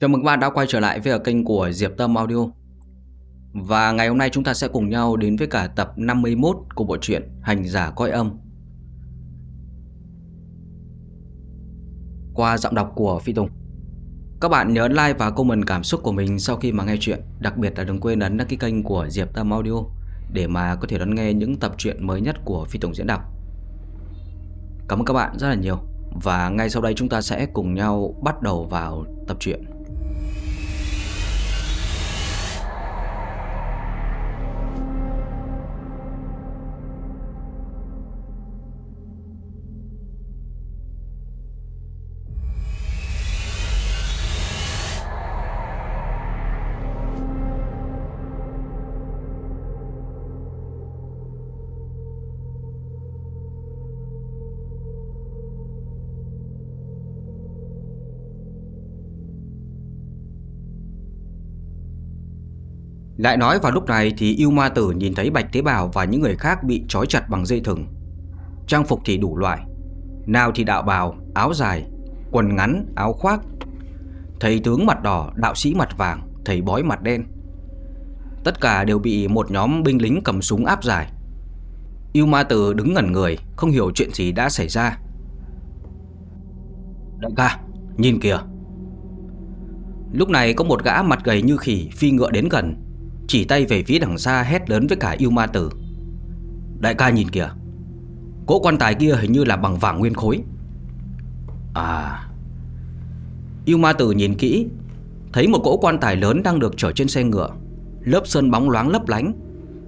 Chào mừng các bạn đã quay trở lại với kênh của Diệp Tâm Audio. Và ngày hôm nay chúng ta sẽ cùng nhau đến với cả tập 51 của bộ truyện Hành giả coi âm. Qua giọng đọc của Phi Tùng. Các bạn nhớ like và comment cảm xúc của mình sau khi mà nghe chuyện, Đặc biệt là đừng quên ấn đăng ký kênh của Diệp Tâm Audio Để mà có thể đón nghe những tập truyện mới nhất của Phi Tùng diễn đọc. Cảm ơn các bạn rất là nhiều Và ngay sau đây chúng ta sẽ cùng nhau bắt đầu vào tập truyện. Lại nói vào lúc này thì yêu ma tử nhìn thấy Bạch Tế Bào và những người khác bị trói chặt bằng dây thừng. Trang phục thì đủ loại. Nào thì đạo bào, áo dài, quần ngắn, áo khoác. Thầy tướng mặt đỏ, đạo sĩ mặt vàng, thầy bói mặt đen. Tất cả đều bị một nhóm binh lính cầm súng áp giải. Yêu ma tử đứng ngẩn người, không hiểu chuyện gì đã xảy ra. Đại ca, nhìn kìa. Lúc này có một gã mặt gầy như khỉ phi ngựa đến gần chỉ tay về phía đằng xa hét lớn với cả yêu ma tử. Đại ca nhìn kìa, Cỗ quan tài kia hình như là bằng vàng nguyên khối. À Yêu ma tử nhìn kỹ, Thấy một cỗ quan tài lớn đang được chở trên xe ngựa, Lớp sơn bóng loáng lấp lánh,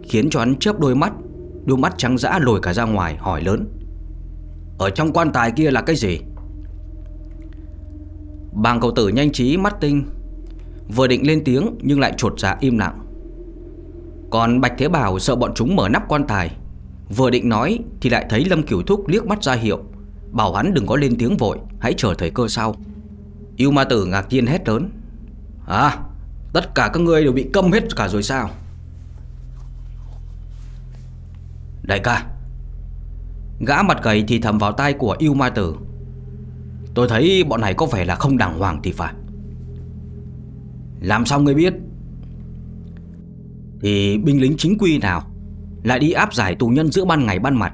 Khiến cho hắn chớp đôi mắt Đôi mắt trắng dã lồi cả ra ngoài, hỏi lớn, Ở trong quan tài kia là cái gì? Bàng cầu tử nhanh trí mắt tinh, Vừa định lên tiếng nhưng lại trột dạ im lặng còn Bạch Thế Bảo sợ bọn chúng mở nắp quan tài. Vừa định nói thì lại thấy Lâm Cửu Thúc liếc mắt ra hiệu, Bảo hắn đừng có lên tiếng vội, Hãy chờ thời cơ sau. Yêu ma tử ngạc nhiên hét lớn. À tất cả các ngươi đều bị câm hết cả rồi sao? Đại ca, Gã mặt gầy thì thầm vào tai của yêu ma tử. Tôi thấy bọn này có vẻ là không đàng hoàng thì phải. Làm sao ngươi biết? Thì binh lính chính quy nào Lại đi áp giải tù nhân giữa ban ngày ban mặt,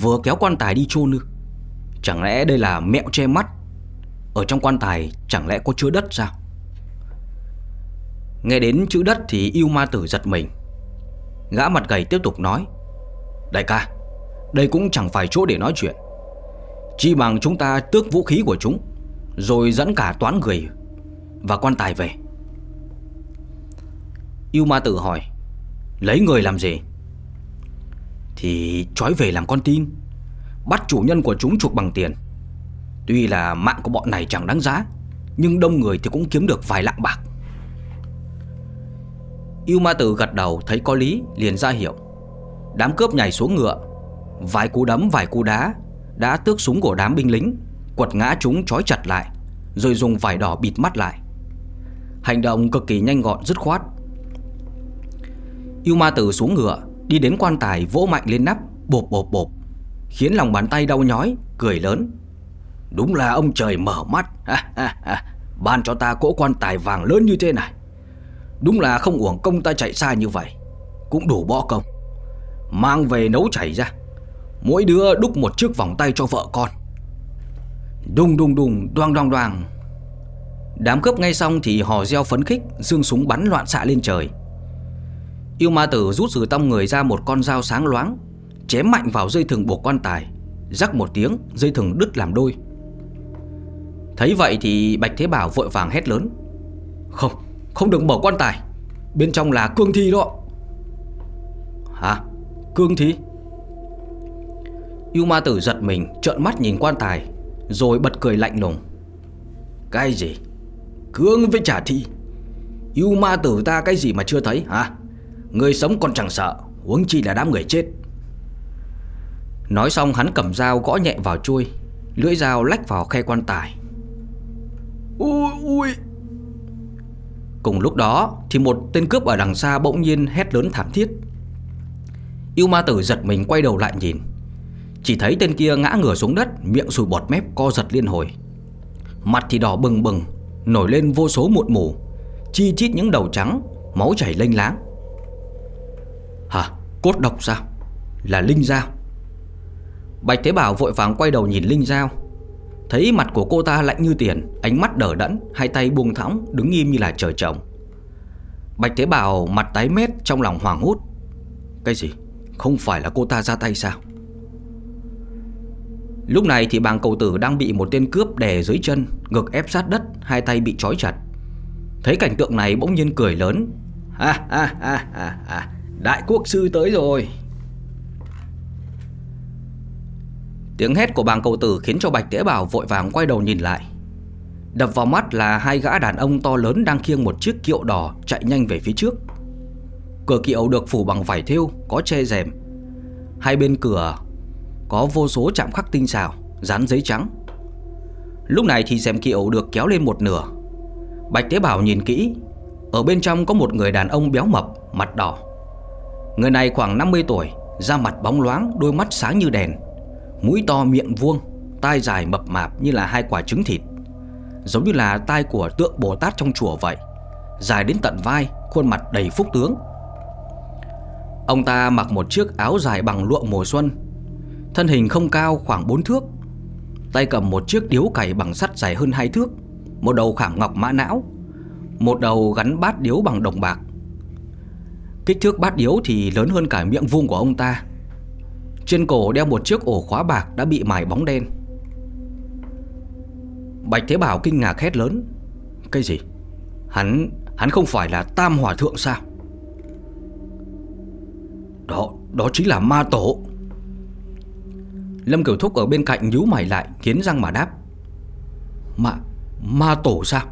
Vừa kéo quan tài đi chôn ư Chẳng lẽ đây là mẹo che mắt? Ở trong quan tài chẳng lẽ có chứa đất sao? Nghe đến chữ đất thì yêu ma tử giật mình. Gã mặt gầy tiếp tục nói, Đại ca, Đây cũng chẳng phải chỗ để nói chuyện. Chi bằng chúng ta tước vũ khí của chúng, Rồi dẫn cả toán người Và quan tài về. Yêu ma tử hỏi, Lấy người làm gì? Thì trói về làm con tin, Bắt chủ nhân của chúng chuộc bằng tiền. Tuy là mạng của bọn này chẳng đáng giá, Nhưng đông người thì cũng kiếm được vài lạng bạc. Yêu ma tử gật đầu thấy có lý, liền ra hiệu, Đám cướp nhảy xuống ngựa, Vài cú đấm, vài cú đá, Đã tước súng của đám binh lính, Quật ngã chúng trói chặt lại, Rồi dùng vải đỏ bịt mắt lại. Hành động cực kỳ nhanh gọn, dứt khoát Yêu ma tử xuống ngựa, Đi đến quan tài vỗ mạnh lên nắp, Bộp bộp bộp. Khiến lòng bàn tay đau nhói, Cười lớn. Đúng là ông trời mở mắt. Ban cho ta cỗ quan tài vàng lớn như thế này. Đúng là không uổng công ta chạy xa như vậy. Cũng đủ bỏ công. Mang về nấu chảy ra. Mỗi đứa đúc một chiếc vòng tay cho vợ con. Đùng đùng đùng, Đoang đoang đoang. Đám cướp ngay xong thì hò reo phấn khích Dương súng bắn loạn xạ lên trời. Yêu ma tử rút từ trong người ra một con dao sáng loáng Chém mạnh vào dây thừng buộc quan tài Rắc một tiếng dây thừng đứt làm đôi Thấy vậy thì Bạch Thế Bảo vội vàng hét lớn Không, không được mở quan tài Bên trong là cương thi đó Hả? Cương thi? Yêu ma tử giật mình trợn mắt nhìn quan tài Rồi bật cười lạnh lùng Cái gì? Cương với trả thi Yêu ma tử ta cái gì mà chưa thấy hả? Người sống còn chẳng sợ Huống chi là đám người chết. Nói xong hắn cầm dao gõ nhẹ vào chui Lưỡi dao lách vào khe quan tài. Ui ui. Cùng lúc đó Thì một tên cướp ở đằng xa bỗng nhiên hét lớn thảm thiết. Yêu ma tử giật mình quay đầu lại nhìn. Chỉ thấy tên kia ngã ngửa xuống đất Miệng sùi bọt mép co giật liên hồi. Mặt thì đỏ bừng bừng Nổi lên vô số muộn mù Chi chít những đầu trắng Máu chảy lênh láng Hả? Cốt độc sao? Là Linh Giao. Bạch Thế Bảo vội vàng quay đầu nhìn Linh Giao. Thấy mặt của cô ta lạnh như tiền, Ánh mắt đờ đẫn, Hai tay buông thõng, Đứng im như là trời trồng. Bạch Thế Bảo mặt tái mét, trong lòng hoảng hốt. Cái gì? Không phải là cô ta ra tay sao? Lúc này thì bàng cầu tử đang bị một tên cướp đè dưới chân, Ngực ép sát đất, Hai tay bị trói chặt. Thấy cảnh tượng này bỗng nhiên cười lớn. Ha ha ha ha ha. Đại quốc sư tới rồi. Tiếng hét của bàng cầu tử khiến cho Bạch Tế Bảo vội vàng quay đầu nhìn lại. Đập vào mắt là hai gã đàn ông to lớn đang khiêng một chiếc kiệu đỏ chạy nhanh về phía trước. Cửa kiệu được phủ bằng vải thêu, có che rèm. Hai bên cửa có vô số chạm khắc tinh xảo, dán giấy trắng. Lúc này thì rèm kiệu được kéo lên một nửa. Bạch Tế Bảo nhìn kỹ Ở bên trong có một người đàn ông béo mập, mặt đỏ. Người này khoảng 50 tuổi Da mặt bóng loáng, đôi mắt sáng như đèn Mũi to miệng vuông Tai dài mập mạp như là hai quả trứng thịt. Giống như là tai của tượng Bồ Tát trong chùa vậy Dài đến tận vai Khuôn mặt đầy phúc tướng. Ông ta mặc một chiếc áo dài bằng lụa mùa xuân Thân hình không cao khoảng 4 thước Tay cầm một chiếc điếu cày bằng sắt dài hơn 2 thước Một đầu khảm ngọc mã não Một đầu gắn bát điếu bằng đồng bạc. Kích thước bát điếu thì lớn hơn cả miệng vuông của ông ta. Trên cổ đeo một chiếc ổ khóa bạc đã bị mài bóng đen. Bạch Thế Bảo kinh ngạc hét lớn. Cái gì? Hắn, hắn không phải là Tam Hòa Thượng sao? Đó, đó chính là ma tổ. Lâm Kiều Thúc ở bên cạnh nhíu mày lại Kiến răng mà đáp. Ma, ma tổ sao?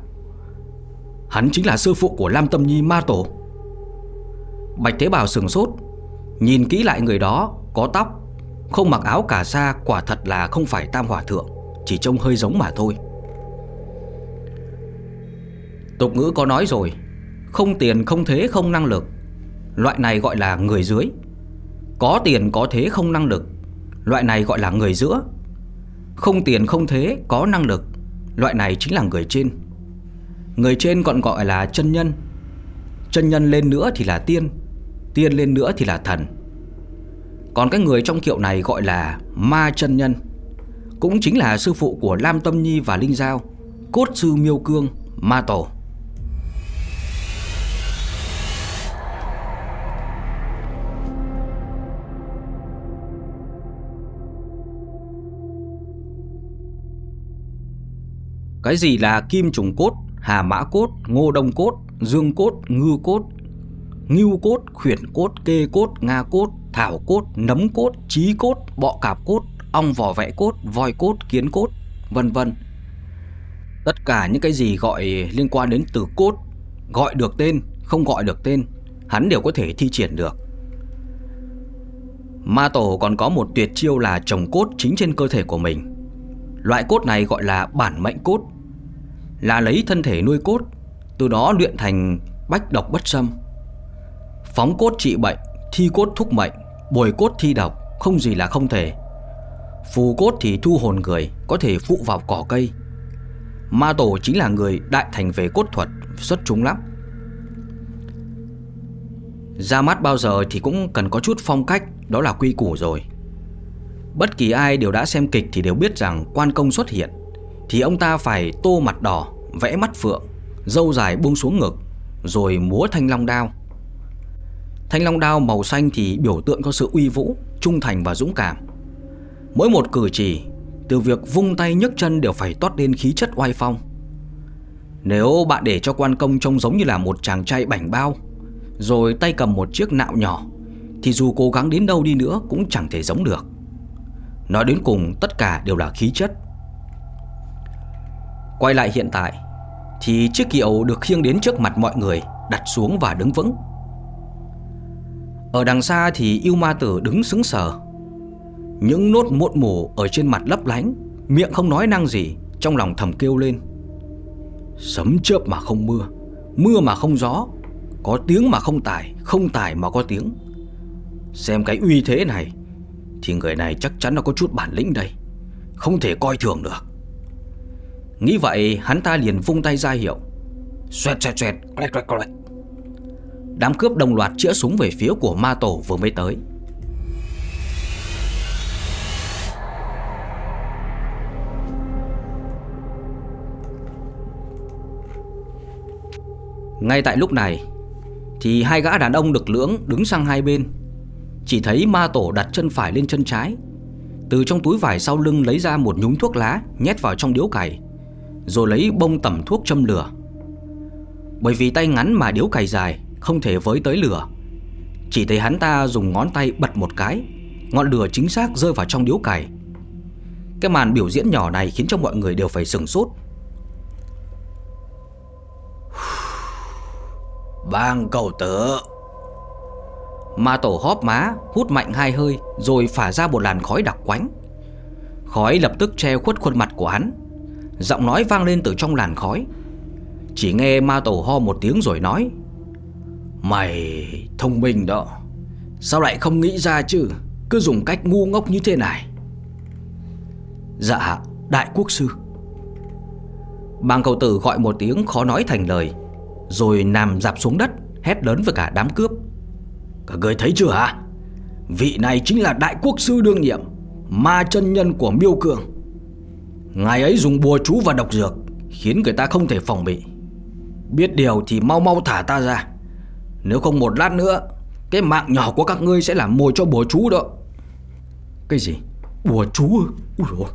Hắn chính là sư phụ của Lam Tâm Nhi ma tổ. Bạch Thế Bảo sừng sốt. Nhìn kỹ lại người đó, Có tóc, Không mặc áo cả sa Quả thật là không phải Tam Hòa Thượng, Chỉ trông hơi giống mà thôi. Tục ngữ có nói rồi, Không tiền, không thế, không năng lực. Loại này gọi là người dưới. Có tiền, có thế, không năng lực. Loại này gọi là người giữa. Không tiền, không thế, có năng lực. Loại này chính là người trên. Người trên còn gọi là chân nhân. Chân nhân lên nữa thì là tiên. Tiên lên nữa thì là thần. Còn cái người trong kiệu này gọi là ma chân nhân Cũng chính là sư phụ của Lam Tâm Nhi và Linh Giao Cốt sư Miêu Cương Ma Tổ. Cái gì là kim trùng cốt, hà mã cốt, ngô đông cốt, dương cốt, ngư cốt, ngưu cốt, khuyển cốt, kê cốt, nga cốt, thảo cốt, nấm cốt, trí cốt, bọ cạp cốt, ong vỏ vẽ cốt, voi cốt, kiến cốt, vân vân. Tất cả những cái gì gọi liên quan đến từ cốt, gọi được tên, không gọi được tên, hắn đều có thể thi triển được. Ma tổ còn có một tuyệt chiêu là trồng cốt chính trên cơ thể của mình. Loại cốt này gọi là bản mệnh cốt Là lấy thân thể nuôi cốt Từ đó luyện thành bách độc bất xâm Phóng cốt trị bệnh Thi cốt thúc mệnh Bồi cốt thi độc Không gì là không thể. Phù cốt thì thu hồn người Có thể phụ vào cỏ cây. Ma tổ chính là người đại thành về cốt thuật Xuất chúng lắm. Ra mắt bao giờ thì cũng cần có chút phong cách Đó là quy củ rồi. Bất kỳ ai đều đã xem kịch thì đều biết rằng quan công xuất hiện Thì ông ta phải tô mặt đỏ, vẽ mắt phượng Dâu dài buông xuống ngực Rồi múa thanh long đao. Thanh long đao màu xanh thì biểu tượng có sự uy vũ, trung thành và dũng cảm. Mỗi một cử chỉ Từ việc vung tay nhấc chân đều phải toát lên khí chất oai phong. Nếu bạn để cho quan công trông giống như là một chàng trai bảnh bao Rồi tay cầm một chiếc nạo nhỏ Thì dù cố gắng đến đâu đi nữa cũng chẳng thể giống được. Nói đến cùng tất cả đều là khí chất. Quay lại hiện tại Thì chiếc kiệu được khiêng đến trước mặt mọi người Đặt xuống và đứng vững. Ở đằng xa thì yêu ma tử đứng sững sờ. Những nốt muộn mù ở trên mặt lấp lánh, Miệng không nói năng gì, Trong lòng thầm kêu lên. Sấm chớp mà không mưa Mưa mà không gió, Có tiếng mà không tài Không tài mà có tiếng. Xem cái uy thế này, thì người này chắc chắn là có chút bản lĩnh đây, Không thể coi thường được. Nghĩ vậy, hắn ta liền vung tay ra hiệu. Xoẹt xoẹt xoẹt Đám cướp đồng loạt chữa súng về phía của ma tổ vừa mới tới. Ngay tại lúc này, Thì hai gã đàn ông được lưỡng đứng sang hai bên. Chỉ thấy ma tổ đặt chân phải lên chân trái, Từ trong túi vải sau lưng lấy ra một nhúng thuốc lá Nhét vào trong điếu cày, Rồi lấy bông tẩm thuốc châm lửa. Bởi vì tay ngắn mà điếu cày dài không thể với tới lửa. Chỉ thấy hắn ta dùng ngón tay bật một cái, Ngọn lửa chính xác rơi vào trong điếu cày. Cái màn biểu diễn nhỏ này khiến cho mọi người đều phải sừng sốt. Bang cầu tử Ma tổ hóp má, Hút mạnh hai hơi, Rồi phả ra một làn khói đặc quánh. Khói lập tức che khuất khuôn mặt của hắn. Giọng nói vang lên từ trong làn khói. Chỉ nghe ma tổ ho một tiếng rồi nói Mày thông minh đó. Sao lại không nghĩ ra chứ? Cứ dùng cách ngu ngốc như thế này. Dạ đại quốc sư. Bang cầu tử gọi một tiếng khó nói thành lời, rồi nằm dạp xuống đất, Hét lớn với cả đám cướp. Cả người thấy chưa hả? Vị này chính là đại quốc sư đương nhiệm, Ma chân nhân của miêu cường. Ngài ấy dùng bùa chú và độc dược, Khiến người ta không thể phòng bị. Biết điều thì mau mau thả ta ra. Nếu không một lát nữa, Cái mạng nhỏ của các ngươi sẽ làm mồi cho bùa chú đó. Cái gì? Bùa chú Ui dồi.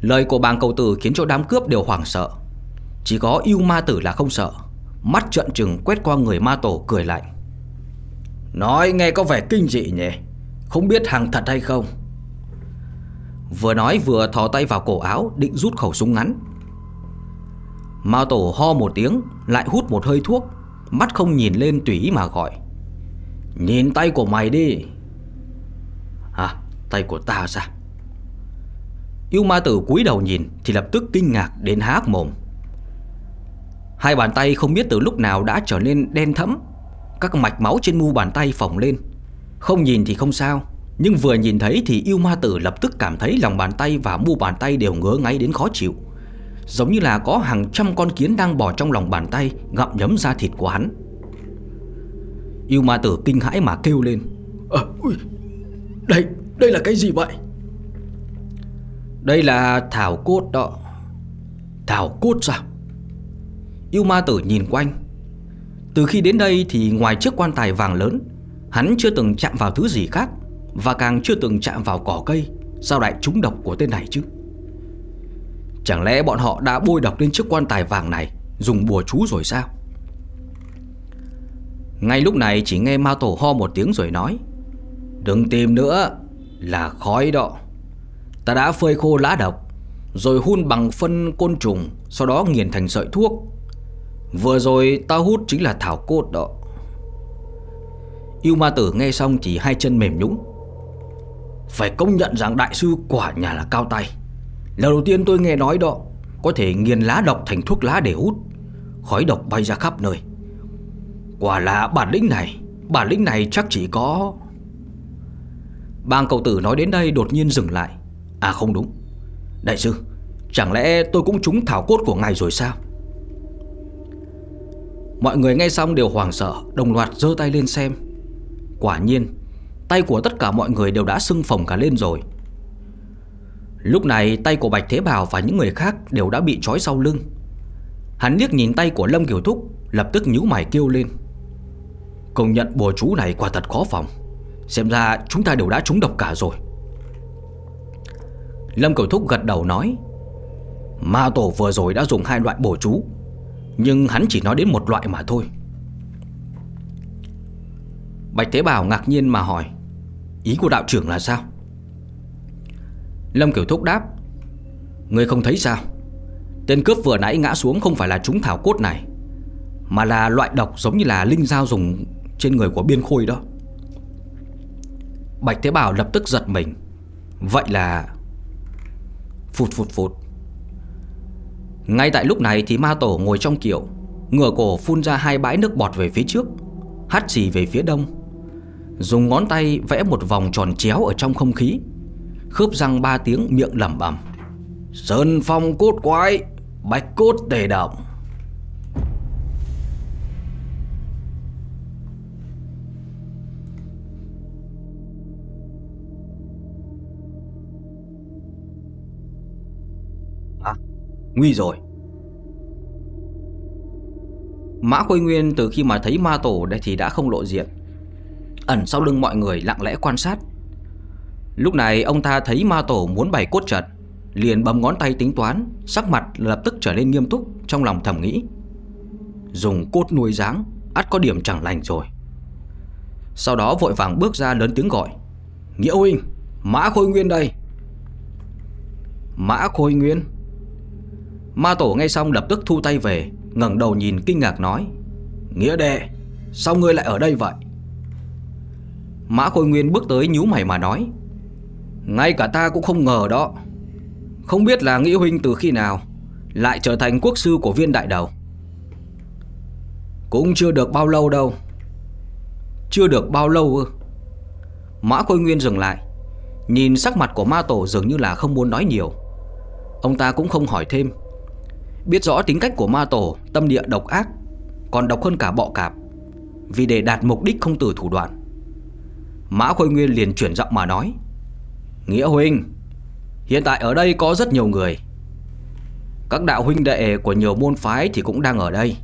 Lời của bàng cầu tử khiến cho đám cướp đều hoảng sợ. Chỉ có yêu ma tử là không sợ. Mắt trận trừng quét qua người ma tổ cười lạnh. Nói nghe có vẻ kinh dị nhỉ? Không biết hàng thật hay không? Vừa nói vừa thò tay vào cổ áo, Định rút khẩu súng ngắn. Ma tổ ho một tiếng, Lại hút một hơi thuốc. Mắt không nhìn lên tùy ý mà gọi. Nhìn tay của mày đi. À tay của ta sao? Yêu ma tử cúi đầu nhìn, Thì lập tức kinh ngạc đến há mồm. Hai bàn tay không biết từ lúc nào đã trở nên đen thẫm. Các mạch máu trên mu bàn tay phồng lên. Không nhìn thì không sao, Nhưng vừa nhìn thấy thì yêu ma tử lập tức cảm thấy lòng bàn tay và mu bàn tay đều ngứa ngáy đến khó chịu. Giống như là có hàng trăm con kiến đang bò trong lòng bàn tay Gặm nhấm da thịt của hắn. Yêu ma tử kinh hãi mà kêu lên. À, ui, Đây, đây là cái gì vậy? Đây là thảo cốt đó. Thảo cốt sao? Yêu ma tử nhìn quanh. Từ khi đến đây thì ngoài chiếc quan tài vàng lớn Hắn chưa từng chạm vào thứ gì khác Và càng chưa từng chạm vào cỏ cây. Sao lại trúng độc của tên này chứ Chẳng lẽ bọn họ đã bôi độc lên chiếc quan tài vàng này, Dùng bùa chú rồi sao? Ngay lúc này chỉ nghe ma tổ ho một tiếng rồi nói, Đừng tìm nữa, Là khói đó. Ta đã phơi khô lá độc, Rồi hun bằng phân côn trùng, Sau đó nghiền thành sợi thuốc. Vừa rồi ta hút chính là thảo cốt đó. Yêu ma tử nghe xong chỉ hai chân mềm nhũng Phải công nhận rằng đại sư quả nhà là cao tay. Lần đầu tiên tôi nghe nói đó, Có thể nghiền lá độc thành thuốc lá để hút, Khói độc bay ra khắp nơi. Quả là bản lĩnh này, Bản lĩnh này chắc chỉ có Bang cầu tử nói đến đây đột nhiên dừng lại. À không đúng. Đại sư, Chẳng lẽ tôi cũng trúng thảo cốt của ngài rồi sao? Mọi người nghe xong đều hoảng sợ, Đồng loạt giơ tay lên xem. Quả nhiên, Tay của tất cả mọi người đều đã sưng phồng cả lên rồi. Lúc này tay của Bạch Thế Bảo và những người khác đều đã bị trói sau lưng. Hắn liếc nhìn tay của Lâm Kiều Thúc, Lập tức nhíu mày kêu lên. Công nhận bùa chú này quả thật khó phòng. Xem ra chúng ta đều đã trúng độc cả rồi. Lâm Kiều Thúc gật đầu nói, Ma tổ vừa rồi đã dùng hai loại bùa chú, nhưng hắn chỉ nói đến một loại mà thôi. Bạch Thế Bảo ngạc nhiên mà hỏi, Ý của đạo trưởng là sao? Lâm Kiểu Thúc đáp Người không thấy sao? Tên cướp vừa nãy ngã xuống không phải là chúng thảo cốt này, Mà là loại độc giống như là linh dao dùng trên người của biên khôi đó. Bạch Thế Bảo lập tức giật mình. Vậy là Phụt phụt phụt. Ngay tại lúc này thì ma tổ ngồi trong kiệu, Ngửa cổ phun ra hai bãi nước bọt về phía trước, Hắt xì về phía đông, Dùng ngón tay vẽ một vòng tròn chéo ở trong không khí. Khớp răng ba tiếng miệng lẩm bẩm. Sơn phong cốt quái Bạch cốt tề động À, nguy rồi. Mã Khôi Nguyên từ khi mà thấy ma tổ đây thì đã không lộ diện. Ẩn sau lưng mọi người lặng lẽ quan sát. Lúc này ông ta thấy ma tổ muốn bày cốt trận Liền bấm ngón tay tính toán, Sắc mặt lập tức trở nên nghiêm túc Trong lòng thầm nghĩ. Dùng cốt nuôi dáng, ắt có điểm chẳng lành rồi. Sau đó vội vàng bước ra lớn tiếng gọi, Nghĩa huynh, Mã Khôi Nguyên đây. Mã Khôi Nguyên? Ma tổ ngay xong lập tức thu tay về, ngẩng đầu nhìn kinh ngạc nói, Nghĩa đệ, Sao ngươi lại ở đây vậy? Mã Khôi Nguyên bước tới nhú mày mà nói ngay cả ta cũng không ngờ đó. Không biết là Nghĩa Huynh từ khi nào Lại trở thành quốc sư của viên đại đầu. Cũng chưa được bao lâu đâu. Chưa được bao lâu ư. Mã Khôi Nguyên dừng lại. Nhìn sắc mặt của ma tổ dường như là không muốn nói nhiều. Ông ta cũng không hỏi thêm. Biết rõ tính cách của ma tổ, Tâm địa độc ác, Còn độc hơn cả bọ cạp. Vì để đạt mục đích không từ thủ đoạn. Mã Khôi Nguyên liền chuyển giọng mà nói. Nghĩa huynh. Hiện tại ở đây có rất nhiều người. Các đạo huynh đệ của nhiều môn phái Thì cũng đang ở đây.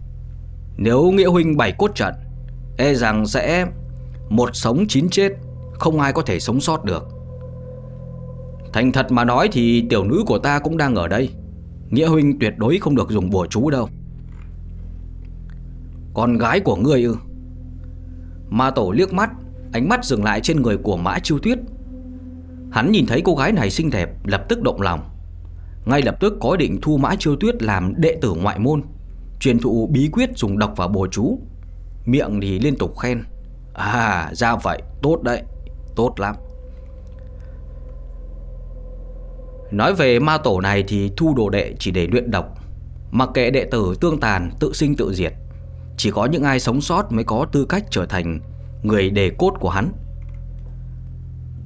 Nếu Nghĩa huynh bày cốt trận E rằng sẽ Một sống chín chết, Không ai có thể sống sót được. Thành thật mà nói thì tiểu nữ của ta cũng đang ở đây. Nghĩa huynh tuyệt đối không được dùng bùa chú đâu. Con gái của ngươi ư? Ma tổ liếc mắt, Ánh mắt dừng lại trên người của Mã Chiêu Tuyết. Hắn nhìn thấy cô gái này xinh đẹp, Lập tức động lòng. Ngay lập tức có định thu Mã Chiêu Tuyết làm đệ tử ngoại môn. Truyền thụ bí quyết dùng độc và bồ chú. Miệng thì liên tục khen. À ra vậy, tốt đấy, Tốt lắm. Nói về ma tổ này thì thu đồ đệ chỉ để luyện độc. Mặc kệ đệ tử tương tàn, tự sinh tự diệt, Chỉ có những ai sống sót mới có tư cách trở thành người đề cốt của hắn.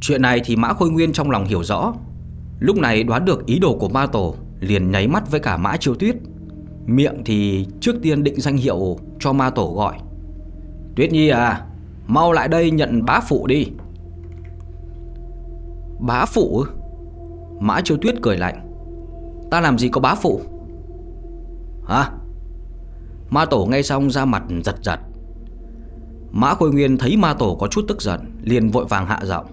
Chuyện này thì Mã Khôi Nguyên trong lòng hiểu rõ. Lúc này đoán được ý đồ của ma tổ, Liền nháy mắt với cả Mã Chiêu Tuyết. Miệng thì trước tiên định danh hiệu cho ma tổ gọi. Tuyết Nhi à Mau lại đây nhận bá phụ đi. Bá phụ? Mã Chiêu Tuyết cười lạnh. Ta làm gì có bá phụ? Hả? Ma tổ ngay xong ra mặt giật giật. Mã Khôi Nguyên thấy ma tổ có chút tức giận, Liền vội vàng hạ giọng.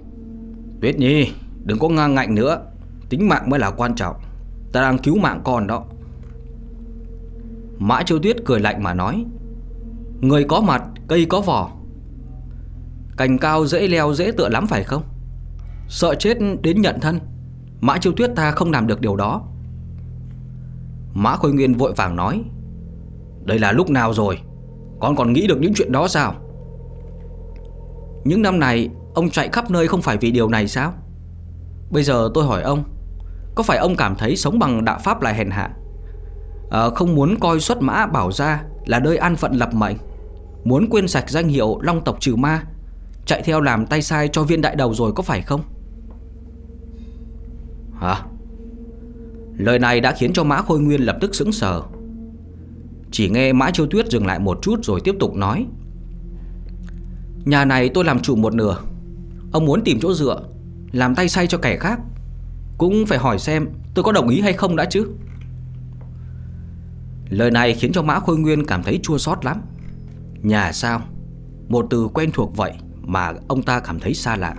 Tuyết Nhi đừng có ngang ngạnh nữa. Tính mạng mới là quan trọng. Ta đang cứu mạng con đó. Mã Chiêu Tuyết cười lạnh mà nói, Người có mặt, cây có vỏ. Cành cao dễ leo dễ tựa lắm phải không? Sợ chết đến nhận thân. Mã Chiêu Tuyết ta không làm được điều đó. Mã Khôi Nguyên vội vàng nói, Đây là lúc nào rồi? Con còn nghĩ được những chuyện đó sao? Những năm này Ông chạy khắp nơi không phải vì điều này sao? Bây giờ tôi hỏi ông Có phải ông cảm thấy sống bằng đạo pháp là hèn hạ? À, Không muốn coi xuất mã bảo ra Là nơi an phận lập mệnh. Muốn quên sạch danh hiệu long tộc trừ ma Chạy theo làm tay sai cho viên đại đầu rồi có phải không? Hả? Lời này đã khiến cho Mã Khôi Nguyên lập tức sững sờ. Chỉ nghe Mã Chiêu Tuyết dừng lại một chút rồi tiếp tục nói. Nhà này tôi làm chủ một nửa Ông muốn tìm chỗ dựa, Làm tay say cho kẻ khác. Cũng phải hỏi xem tôi có đồng ý hay không đã chứ. Lời này khiến cho Mã Khôi Nguyên cảm thấy chua xót lắm. Nhà sao? Một từ quen thuộc vậy Mà ông ta cảm thấy xa lạ.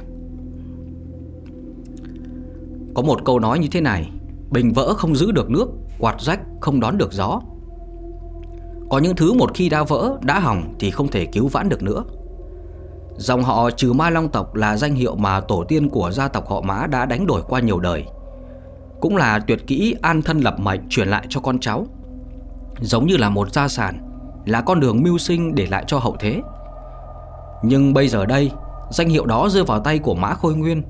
Có một câu nói như thế này, Bình vỡ không giữ được nước, Quạt rách không đón được gió. Có những thứ một khi đã vỡ, Đã hỏng thì không thể cứu vãn được nữa. Dòng họ trừ ma long tộc Là danh hiệu mà tổ tiên của gia tộc họ mã Đã đánh đổi qua nhiều đời. Cũng là tuyệt kỹ an thân lập mệnh Truyền lại cho con cháu. Giống như là một gia sản, Là con đường mưu sinh để lại cho hậu thế. Nhưng bây giờ đây, Danh hiệu đó rơi vào tay của Mã Khôi Nguyên.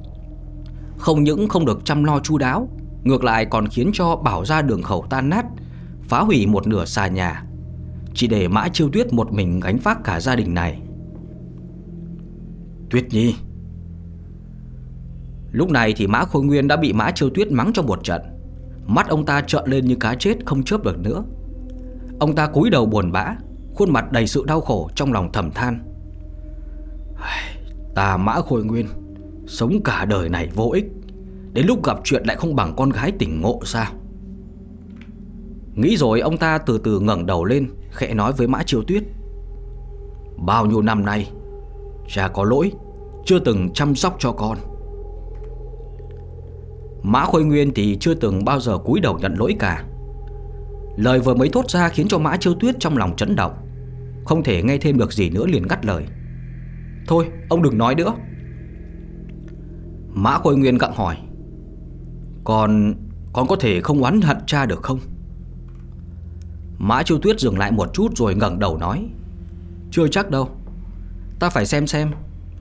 Không những không được chăm lo chu đáo, Ngược lại còn khiến cho bảo ra đường khẩu tan nát, Phá hủy một nửa xà nhà. Chỉ để Mã Chiêu Tuyết một mình gánh vác cả gia đình này. Tuyết Nhi. Lúc này thì Mã Khôi Nguyên đã bị Mã Chiêu Tuyết mắng trong một trận. Mắt ông ta trợn lên như cá chết không chớp được nữa. Ông ta cúi đầu buồn bã, Khuôn mặt đầy sự đau khổ trong lòng thầm than. Ta mã khôi nguyên, Sống cả đời này vô ích, Đến lúc gặp chuyện lại không bằng con gái tỉnh ngộ sao? Nghĩ rồi ông ta từ từ ngẩng đầu lên, Khẽ nói với Mã Chiêu Tuyết. Bao nhiêu năm nay Cha có lỗi, Chưa từng chăm sóc cho con. Mã Khôi Nguyên thì chưa từng bao giờ cúi đầu nhận lỗi cả. Lời vừa mới thốt ra khiến cho Mã Chiêu Tuyết trong lòng chấn động, Không thể nghe thêm được gì nữa liền ngắt lời. Thôi, ông đừng nói nữa. Mã Khôi Nguyên gặng hỏi Còn Con có thể không oán hận cha được không? Mã Chiêu Tuyết dừng lại một chút rồi ngẩng đầu nói, Chưa chắc đâu. Ta phải xem xem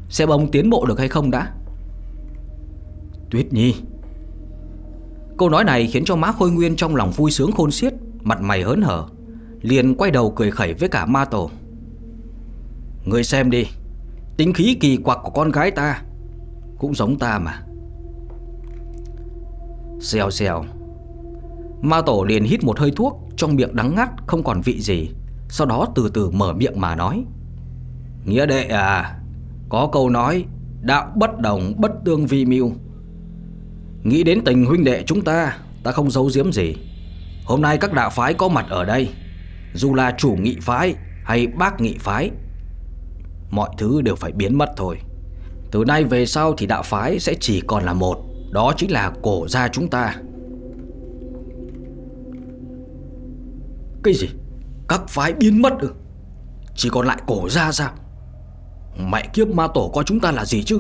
Xem ông tiến bộ được hay không đã. Tuyết Nhi, Câu nói này khiến cho Mã Khôi Nguyên trong lòng vui sướng khôn xiết, Mặt mày hớn hở, Liền quay đầu cười khẩy với cả ma tổ. Người xem đi, Tính khí kỳ quặc của con gái ta Cũng giống ta mà. Xèo xèo, Ma tổ liền hít một hơi thuốc, Trong miệng đắng ngắt, không còn vị gì, Sau đó từ từ mở miệng mà nói. Nghĩa đệ à Có câu nói, Đạo bất đồng, bất tương vi mưu Nghĩ đến tình huynh đệ chúng ta Ta không giấu giếm gì Hôm nay các đạo phái có mặt ở đây, Dù là chủ nghị phái hay bác nghị phái, Mọi thứ đều phải biến mất thôi Từ nay về sau thì đạo phái sẽ chỉ còn là một, Đó chính là cổ gia chúng ta Cái gì? Các phái biến mất ư? Chỉ còn lại cổ gia sao? Mẹ kiếp ma tổ coi chúng ta là gì chứ?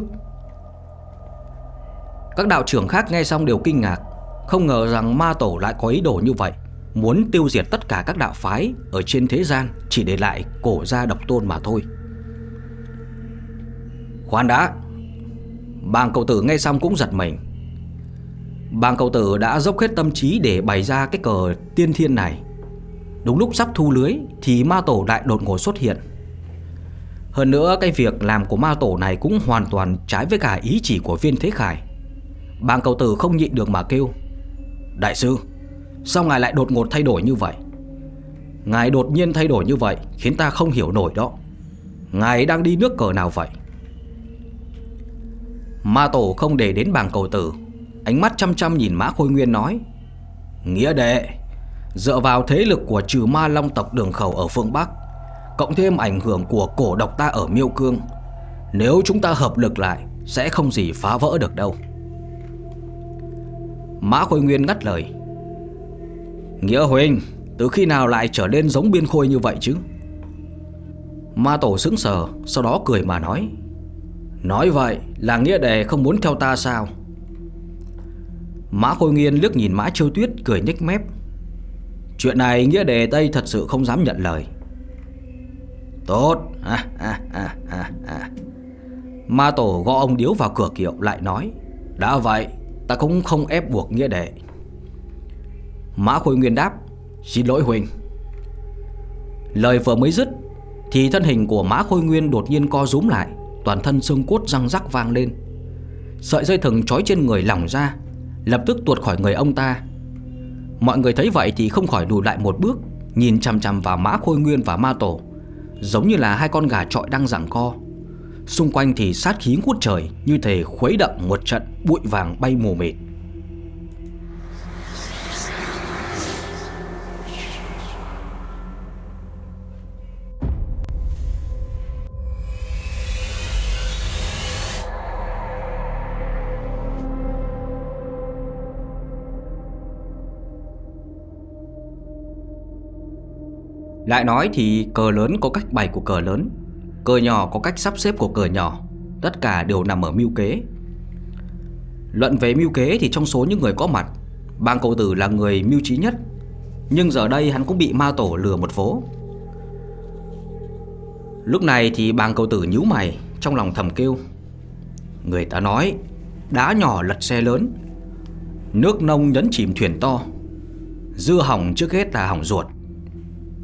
Các đạo trưởng khác nghe xong đều kinh ngạc. Không ngờ rằng ma tổ lại có ý đồ như vậy. Muốn tiêu diệt tất cả các đạo phái Ở trên thế gian, Chỉ để lại cổ gia độc tôn mà thôi. Khoan đã. Bàng cầu tử nghe xong cũng giật mình. Bàng cầu tử đã dốc hết tâm trí Để bày ra cái cờ tiên thiên này. Đúng lúc sắp thu lưới Thì ma tổ lại đột ngột xuất hiện. Hơn nữa, cái việc làm của ma tổ này Cũng hoàn toàn trái với cả ý chỉ của viên thế khải. Bàng cầu tử không nhịn được mà kêu, Đại sư, Sao ngài lại đột ngột thay đổi như vậy? Ngài đột nhiên thay đổi như vậy Khiến ta không hiểu nổi đó. Ngài đang đi nước cờ nào vậy? Ma tổ không để đến bàng cầu tử, Ánh mắt chăm chăm nhìn mã khôi nguyên nói, Nghĩa đệ, Dựa vào thế lực của trừ ma long tộc đường khẩu ở phương Bắc Cộng thêm ảnh hưởng của cổ độc ta ở miêu cương. Nếu chúng ta hợp lực lại, Sẽ không gì phá vỡ được đâu. Mã Khôi Nguyên ngắt lời. Nghĩa Huỳnh, Từ khi nào lại trở nên giống biên khôi như vậy chứ? Ma Tổ sững sờ, Sau đó cười mà nói. Nói vậy là nghĩa đệ không muốn theo ta sao? Mã Khôi Nguyên liếc nhìn Mã Châu Tuyết, cười nhếch mép. Chuyện này nghĩa đệ Tây thật sự không dám nhận lời. Tốt. À, à, à, à, à. Ma Tổ gõ ông điếu vào cửa kiệu lại nói Đã vậy Ta cũng không ép buộc nghĩa đệ. Mã Khôi Nguyên đáp Xin lỗi Huỳnh. Lời vừa mới dứt Thì thân hình của Mã Khôi Nguyên đột nhiên co rúm lại Toàn thân xương cốt răng rắc vang lên. Sợi dây thừng trói trên người lỏng ra Lập tức tuột khỏi người ông ta. Mọi người thấy vậy thì không khỏi lùi lại một bước Nhìn chằm chằm vào Mã Khôi Nguyên và Ma Tổ. Giống như là hai con gà trọi đang giằng co. Xung quanh thì sát khí ngút trời Như thể khuấy động một trận bụi vàng bay mù mịt. Lại nói thì cờ lớn có cách bày của cờ lớn, Cờ nhỏ có cách sắp xếp của cờ nhỏ. Tất cả đều nằm ở mưu kế. Luận về mưu kế thì trong số những người có mặt, Bang cầu tử là người mưu trí nhất. Nhưng giờ đây hắn cũng bị ma tổ lừa một phố. Lúc này thì bang cầu tử nhíu mày, Trong lòng thầm kêu. Người ta nói, Đá nhỏ lật xe lớn, Nước nông nhấn chìm thuyền to. Dưa hỏng trước hết là hỏng ruột.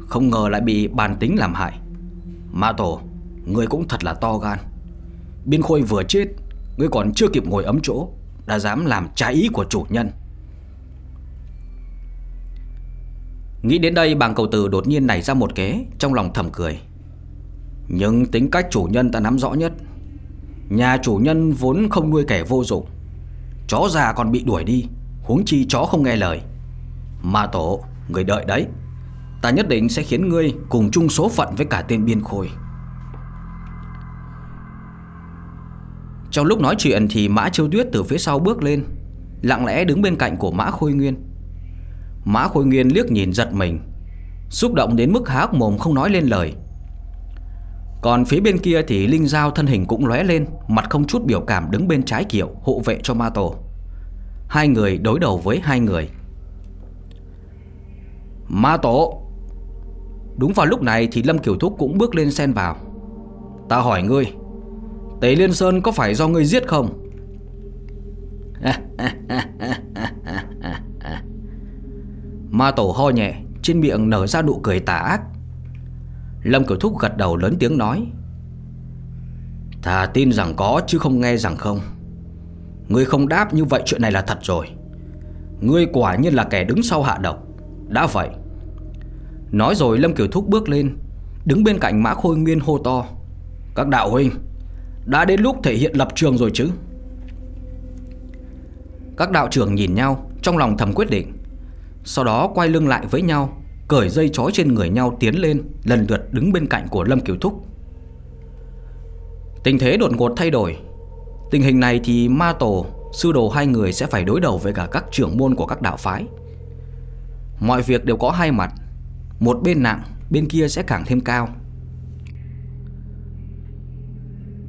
Không ngờ lại bị bàn tính làm hại. Ma tổ, Người cũng thật là to gan. Biên Khôi vừa chết Ngươi còn chưa kịp ngồi ấm chỗ, Đã dám làm trái ý của chủ nhân. Nghĩ đến đây, bàng cầu từ đột nhiên nảy ra một kế, Trong lòng thầm cười. Nhưng tính cách chủ nhân ta nắm rõ nhất. Nhà chủ nhân vốn không nuôi kẻ vô dụng. Chó già còn bị đuổi đi, Huống chi chó không nghe lời. Ma tổ, Người đợi đấy. Ta nhất định sẽ khiến ngươi cùng chung số phận với cả tên biên khôi. Trong lúc nói chuyện thì Mã Chiêu Tuyết từ phía sau bước lên, Lặng lẽ đứng bên cạnh của Mã Khôi Nguyên. Mã Khôi Nguyên liếc nhìn giật mình, Xúc động đến mức há mồm không nói lên lời. Còn phía bên kia thì Linh Giao thân hình cũng lóe lên, Mặt không chút biểu cảm đứng bên trái kiệu, hộ vệ cho ma tổ. Hai người đối đầu với hai người. Ma tổ Đúng vào lúc này thì Lâm kiểu Thúc cũng bước lên xen vào. Ta hỏi ngươi Tế Liên Sơn có phải do ngươi giết không? Ma tổ ho nhẹ, Trên miệng nở ra nụ cười tà ác. Lâm kiểu Thúc gật đầu lớn tiếng nói, Thà tin rằng có chứ không nghe rằng không. Ngươi không đáp như vậy chuyện này là thật rồi. Ngươi quả nhiên là kẻ đứng sau hạ độc. Đã vậy Nói rồi Lâm Kiều Thúc bước lên, Đứng bên cạnh Mã Khôi Nguyên hô to. Các đạo huynh, Đã đến lúc thể hiện lập trường rồi chứ? Các đạo trưởng nhìn nhau, Trong lòng thầm quyết định. Sau đó quay lưng lại với nhau, Cởi dây chói trên người nhau tiến lên, Lần lượt đứng bên cạnh của Lâm Kiều Thúc. Tình thế đột ngột thay đổi. Tình hình này thì ma tổ, Sư đồ hai người sẽ phải đối đầu với cả các trưởng môn của các đạo phái. Mọi việc đều có hai mặt. Một bên nặng, Bên kia sẽ càng thêm cao.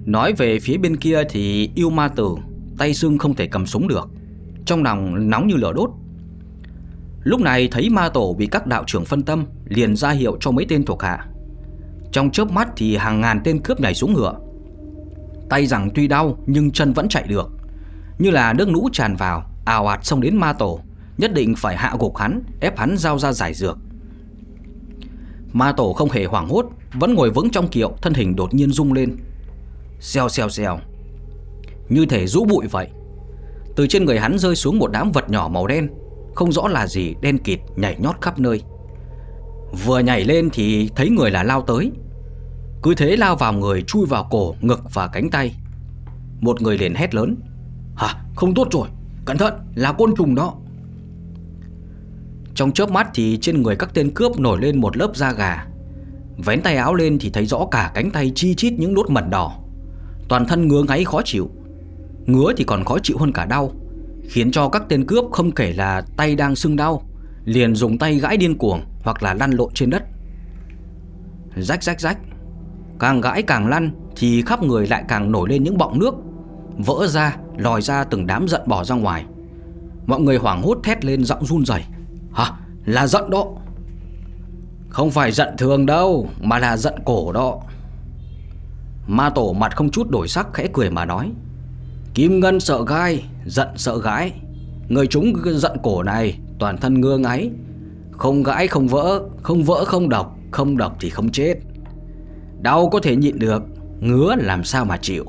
Nói về phía bên kia thì yêu ma tử, Tay xương không thể cầm súng được. Trong lòng nóng như lửa đốt. Lúc này thấy ma tổ bị các đạo trưởng phân tâm, Liền ra hiệu cho mấy tên thuộc hạ. Trong chớp mắt thì hàng ngàn tên cướp nhảy xuống ngựa. Tay rằng tuy đau, nhưng chân vẫn chạy được. Như là nước lũ tràn vào, ào ạt xông đến ma tổ, Nhất định phải hạ gục hắn, Ép hắn giao ra giải dược. Ma tổ không hề hoảng hốt Vẫn ngồi vững trong kiệu Thân hình đột nhiên rung lên. Xèo xèo xèo. Như thể rũ bụi vậy. Từ trên người hắn rơi xuống một đám vật nhỏ màu đen Không rõ là gì đen kịt nhảy nhót khắp nơi. Vừa nhảy lên thì thấy người là lao tới. Cứ thế lao vào người chui vào cổ, ngực và cánh tay. Một người liền hét lớn. Hả không tốt rồi Cẩn thận là côn trùng đó. Trong chớp mắt thì trên người các tên cướp nổi lên một lớp da gà. Vén tay áo lên thì thấy rõ cả cánh tay chi chít những đốt mẩn đỏ. Toàn thân ngứa ngáy khó chịu. Ngứa thì còn khó chịu hơn cả đau, Khiến cho các tên cướp không kể là tay đang sưng đau, Liền dùng tay gãi điên cuồng Hoặc là lăn lộn trên đất. Rách rách rách. Càng gãi càng lăn Thì khắp người lại càng nổi lên những bọng nước, Vỡ ra, lòi ra từng đám giận bỏ ra ngoài. Mọi người hoảng hốt thét lên giọng run rẩy. Hả? Là giận đó. Không phải giận thường đâu, Mà là giận cổ đó. Ma tổ mặt không chút đổi sắc khẽ cười mà nói, Kim Ngân sợ gai, Giận sợ gái. Người chúng giận cổ này, Toàn thân ngơ ngáy. Không gãi, không vỡ Không vỡ, không độc Không độc thì không chết. Đau có thể nhịn được, Ngứa làm sao mà chịu.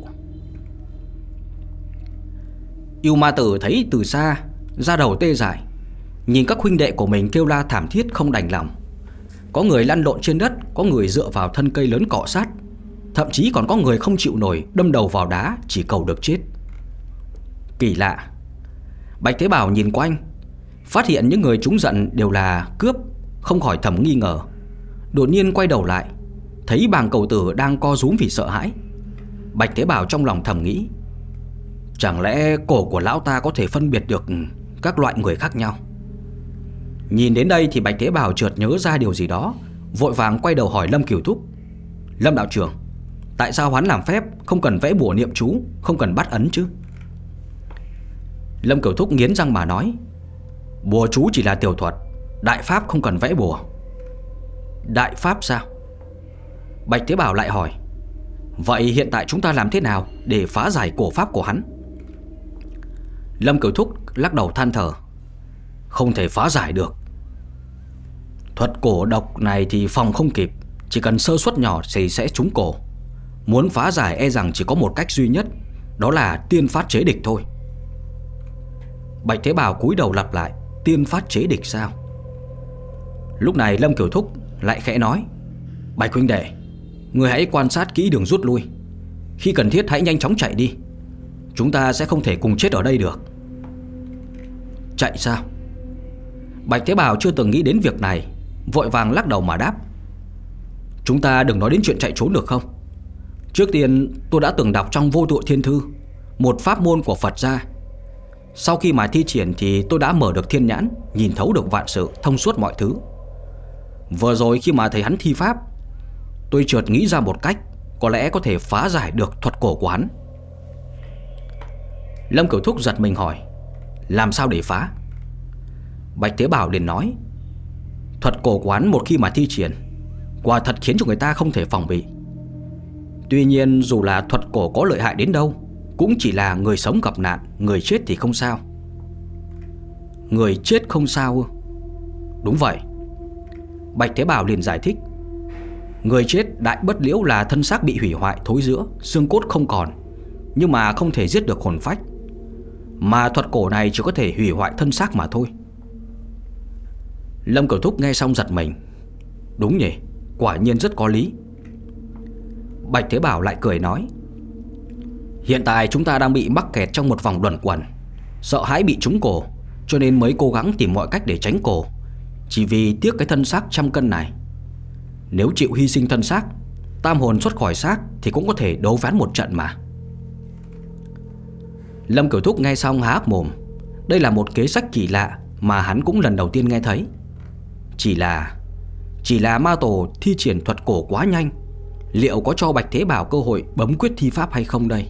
Yêu ma tử thấy từ xa, Ra đầu tê dại. Nhìn các huynh đệ của mình kêu la thảm thiết không đành lòng. Có người lăn lộn trên đất, Có người dựa vào thân cây lớn cọ sát. Thậm chí còn có người không chịu nổi, Đâm đầu vào đá, chỉ cầu được chết. Kỳ lạ. Bạch Thế Bảo nhìn quanh, Phát hiện những người chúng giận đều là cướp, Không khỏi thầm nghi ngờ. Đột nhiên quay đầu lại, Thấy bàng cầu tử đang co rúm vì sợ hãi. Bạch Thế Bảo trong lòng thầm nghĩ, Chẳng lẽ cổ của lão ta có thể phân biệt được các loại người khác nhau? Nhìn đến đây thì Bạch Thế Bảo chợt nhớ ra điều gì đó, Vội vàng quay đầu hỏi Lâm Kiều Thúc. Lâm đạo trưởng, Tại sao hắn làm phép không cần vẽ bùa niệm chú, Không cần bắt ấn chứ? Lâm Kiều Thúc nghiến răng mà nói, Bùa chú chỉ là tiểu thuật, Đại Pháp không cần vẽ bùa. Đại Pháp sao? Bạch Thế Bảo lại hỏi, Vậy hiện tại chúng ta làm thế nào Để phá giải cổ pháp của hắn? Lâm Kiều Thúc lắc đầu than thở không thể phá giải được. Thuật cổ độc này thì phòng không kịp, Chỉ cần sơ suất nhỏ thì sẽ trúng cổ. Muốn phá giải e rằng chỉ có một cách duy nhất, Đó là tiên phát chế địch thôi. Bạch Thế Bảo cúi đầu lặp lại, Tiên phát chế địch sao? Lúc này Lâm Kiều Thúc lại khẽ nói, Bạch huynh đệ Người hãy quan sát kỹ đường rút lui. Khi cần thiết hãy nhanh chóng chạy đi. Chúng ta sẽ không thể cùng chết ở đây được. Chạy sao? Bạch Thế Bảo chưa từng nghĩ đến việc này, Vội vàng lắc đầu mà đáp. Chúng ta đừng nói đến chuyện chạy trốn được không? Trước tiên, tôi đã từng đọc trong vô tụ thiên thư, Một pháp môn của Phật gia. Sau khi mà thi triển thì tôi đã mở được thiên nhãn, Nhìn thấu được vạn sự, Thông suốt mọi thứ. Vừa rồi khi mà thấy hắn thi pháp, Tôi chợt nghĩ ra một cách Có lẽ có thể phá giải được thuật cổ của hắn. Lâm Cửu Thúc giật mình hỏi, Làm sao để phá? Bạch Thế Bảo liền nói, Thuật cổ quán một khi mà thi triển, Quả thật khiến cho người ta không thể phòng bị. Tuy nhiên, dù là thuật cổ có lợi hại đến đâu, Cũng chỉ là người sống gặp nạn, Người chết thì không sao. Người chết không sao Đúng vậy. Bạch Thế Bảo liền giải thích, Người chết đại bất liễu là thân xác bị hủy hoại, thối giữa, Xương cốt không còn, Nhưng mà không thể giết được hồn phách. Mà thuật cổ này chỉ có thể hủy hoại thân xác mà thôi. Lâm Cửu Thúc nghe xong giật mình. Đúng nhỉ, Quả nhiên rất có lý. Bạch Thế Bảo lại cười nói, Hiện tại chúng ta đang bị mắc kẹt trong một vòng luẩn quẩn, Sợ hãi bị trúng cổ, Cho nên mới cố gắng tìm mọi cách để tránh cổ, Chỉ vì tiếc cái thân xác trăm cân này. Nếu chịu hy sinh thân xác, Tam hồn xuất khỏi xác Thì cũng có thể đấu ván một trận mà. Lâm Cửu Thúc nghe xong há mồm. Đây là một kế sách kỳ lạ Mà hắn cũng lần đầu tiên nghe thấy. Chỉ là Chỉ là ma tổ thi triển thuật cổ quá nhanh. Liệu có cho Bạch Thế Bảo cơ hội bấm quyết thi pháp hay không đây?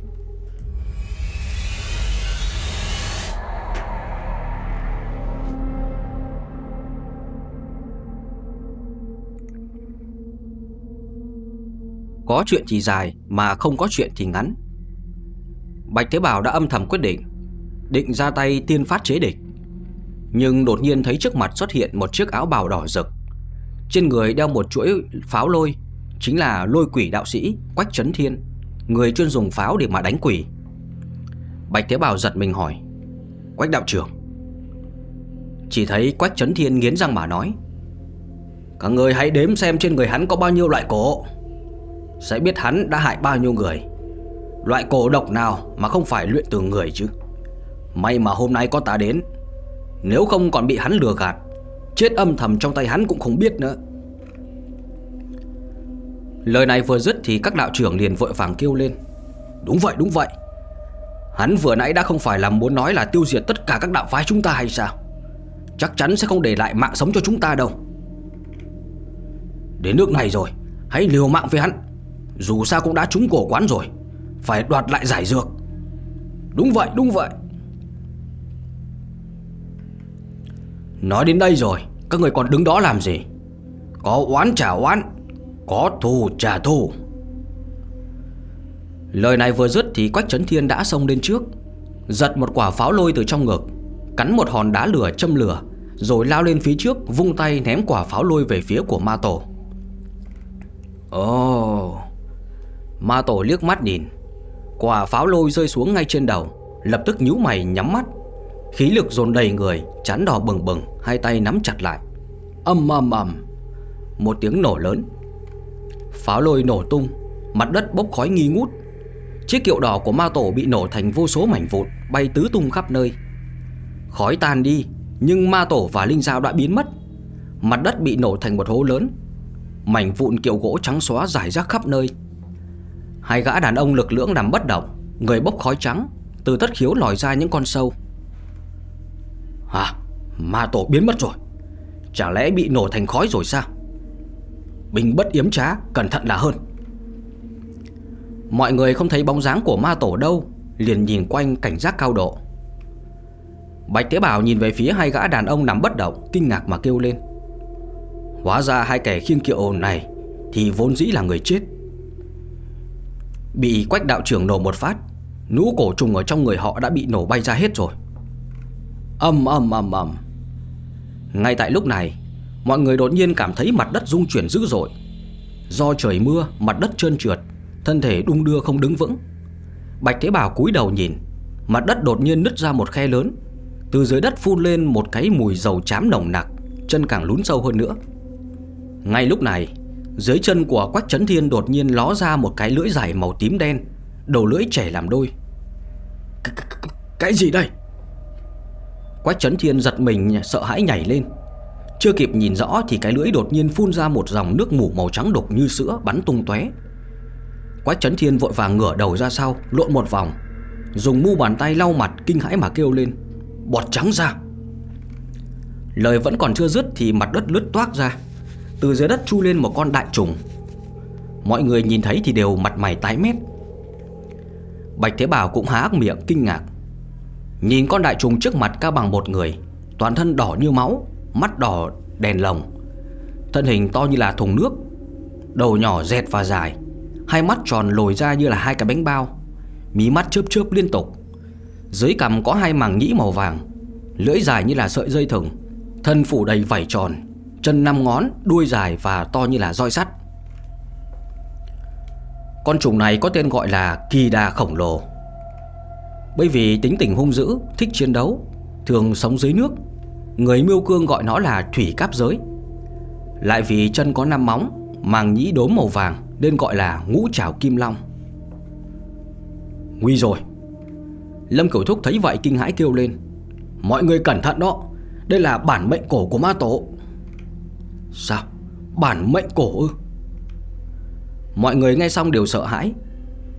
Có chuyện thì dài mà không có chuyện thì ngắn. Bạch Thế Bảo đã âm thầm quyết định Định ra tay tiên phát chế địch. Nhưng đột nhiên thấy trước mặt xuất hiện một chiếc áo bào đỏ rực. Trên người đeo một chuỗi pháo lôi, Chính là lôi quỷ đạo sĩ Quách Trấn Thiên, Người chuyên dùng pháo để mà đánh quỷ. Bạch Thế Bảo giật mình hỏi, Quách đạo trưởng? Chỉ thấy Quách Trấn Thiên nghiến răng mà nói, Các người hãy đếm xem trên người hắn có bao nhiêu loại cổ. Sẽ biết hắn đã hại bao nhiêu người. Loại cổ độc nào mà không phải luyện từ người chứ? May mà hôm nay có ta đến nếu không còn bị hắn lừa gạt, Chết âm thầm trong tay hắn cũng không biết nữa. Lời này vừa dứt thì các đạo trưởng liền vội vàng kêu lên. Đúng vậy đúng vậy. Hắn vừa nãy đã không phải là muốn nói là tiêu diệt tất cả các đạo phái chúng ta hay sao? Chắc chắn sẽ không để lại mạng sống cho chúng ta đâu. Đến nước này rồi, Hãy liều mạng với hắn. Dù sao cũng đã trúng cổ quán rồi, Phải đoạt lại giải dược. Đúng vậy đúng vậy. Nói đến đây rồi, Các người còn đứng đó làm gì? Có oán trả oán, có thù trả thù. Lời này vừa dứt thì Quách Trấn Thiên đã xông lên trước, Giật một quả pháo lôi từ trong ngực, Cắn một hòn đá lửa châm lửa, Rồi lao lên phía trước, Vung tay ném quả pháo lôi về phía của ma tổ. Ồ oh. Ma tổ liếc mắt nhìn, Quả pháo lôi rơi xuống ngay trên đầu, Lập tức nhíu mày nhắm mắt. Khí lực dồn đầy người, Chán đỏ bừng bừng, Hai tay nắm chặt lại. Âm âm âm. Một tiếng nổ lớn. Pháo lôi nổ tung, Mặt đất bốc khói nghi ngút. Chiếc kiệu đỏ của ma tổ bị nổ thành vô số mảnh vụn, Bay tứ tung khắp nơi. Khói tan đi, Nhưng ma tổ và linh dao đã biến mất. Mặt đất bị nổ thành một hố lớn. Mảnh vụn kiệu gỗ trắng xóa rải rác khắp nơi. Hai gã đàn ông lực lưỡng nằm bất động, Người bốc khói trắng, Từ tất khiếu lòi ra những con sâu. Hả Ma tổ biến mất rồi. Chẳng lẽ bị nổ thành khói rồi sao? Bình bất yếm trá, Cẩn thận là hơn. Mọi người không thấy bóng dáng của ma tổ đâu, Liền nhìn quanh cảnh giác cao độ. Bạch Tế Bảo nhìn về phía hai gã đàn ông nằm bất động, Kinh ngạc mà kêu lên. Hóa ra hai kẻ khiêng kiệu này Thì vốn dĩ là người chết. Bị quách đạo trưởng nổ một phát, Nũ cổ trùng ở trong người họ đã bị nổ bay ra hết rồi. Âm âm âm âm. Ngay tại lúc này, Mọi người đột nhiên cảm thấy mặt đất rung chuyển dữ dội. Do trời mưa, Mặt đất trơn trượt, Thân thể đung đưa không đứng vững. Bạch Thế Bảo cúi đầu nhìn, Mặt đất đột nhiên nứt ra một khe lớn. Từ dưới đất phun lên một cái mùi dầu chám nồng nặc, Chân càng lún sâu hơn nữa. Ngay lúc này, Dưới chân của Quách Trấn Thiên đột nhiên ló ra một cái lưỡi dài màu tím đen, Đầu lưỡi trẻ làm đôi. Cái gì đây? Quách Trấn Thiên giật mình, sợ hãi nhảy lên. Chưa kịp nhìn rõ thì cái lưỡi đột nhiên phun ra một dòng nước mủ màu trắng đục như sữa bắn tung tóe. Quách Trấn Thiên vội vàng ngửa đầu ra sau, Lộn một vòng. Dùng mu bàn tay lau mặt, kinh hãi mà kêu lên, Bọt trắng ra. Lời vẫn còn chưa dứt thì mặt đất lướt toác ra. Từ dưới đất chu lên một con đại trùng. Mọi người nhìn thấy thì đều mặt mày tái mét. Bạch Thế Bảo cũng há miệng, kinh ngạc. Nhìn con đại trùng trước mặt cao bằng một người Toàn thân đỏ như máu Mắt đỏ đèn lồng. Thân hình to như là thùng nước Đầu nhỏ dẹt và dài Hai mắt tròn lồi ra như là hai cái bánh bao Mí mắt chớp chớp liên tục. Dưới cằm có hai màng nhĩ màu vàng Lưỡi dài như là sợi dây thừng Thân phủ đầy vảy tròn Chân năm ngón, đuôi dài và to như là roi sắt. Con trùng này có tên gọi là kỳ đà khổng lồ. Bởi vì tính tình hung dữ, thích chiến đấu Thường sống dưới nước. Người miêu cương gọi nó là thủy cáp giới. Lại vì chân có năm móng Màng nhĩ đốm màu vàng Nên gọi là ngũ trảo kim long. Nguy rồi. Lâm Cửu Thúc thấy vậy kinh hãi kêu lên. Mọi người cẩn thận đó Đây là bản mệnh cổ của ma tổ. Sao? Bản mệnh cổ ư? Mọi người nghe xong đều sợ hãi.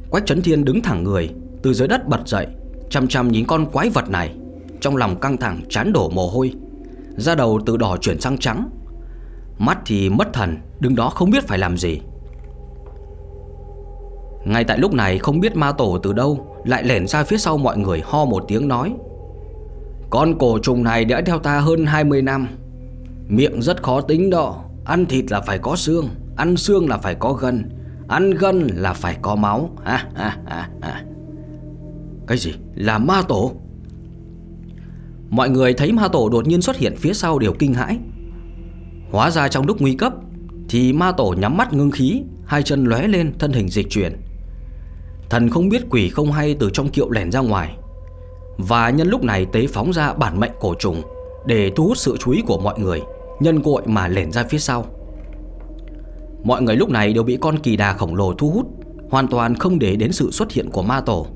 Quách Trấn Thiên đứng thẳng người Từ dưới đất bật dậy. Chăm chăm nhìn con quái vật này. Trong lòng căng thẳng chán đổ mồ hôi. Da đầu từ đỏ chuyển sang trắng. Mắt thì mất thần Đứng đó không biết phải làm gì. Ngay tại lúc này không biết ma tổ từ đâu Lại lẻn ra phía sau mọi người ho một tiếng nói. Con cổ trùng này đã theo ta hơn 20 năm. Miệng rất khó tính đó. Ăn thịt là phải có xương Ăn xương là phải có gân Ăn gân là phải có máu. Ha, ha, ha, ha. Cái gì? Là ma tổ? Mọi người thấy ma tổ đột nhiên xuất hiện phía sau đều kinh hãi. Hóa ra trong lúc nguy cấp, Thì ma tổ nhắm mắt ngưng khí, Hai chân lóe lên, thân hình dịch chuyển. Thần không biết quỷ không hay từ trong kiệu lẻn ra ngoài. Và nhân lúc này tế phóng ra bản mệnh cổ trùng Để thu hút sự chú ý của mọi người, Nhân cội mà lẻn ra phía sau. Mọi người lúc này đều bị con kỳ đà khổng lồ thu hút, Hoàn toàn không để đến sự xuất hiện của ma tổ.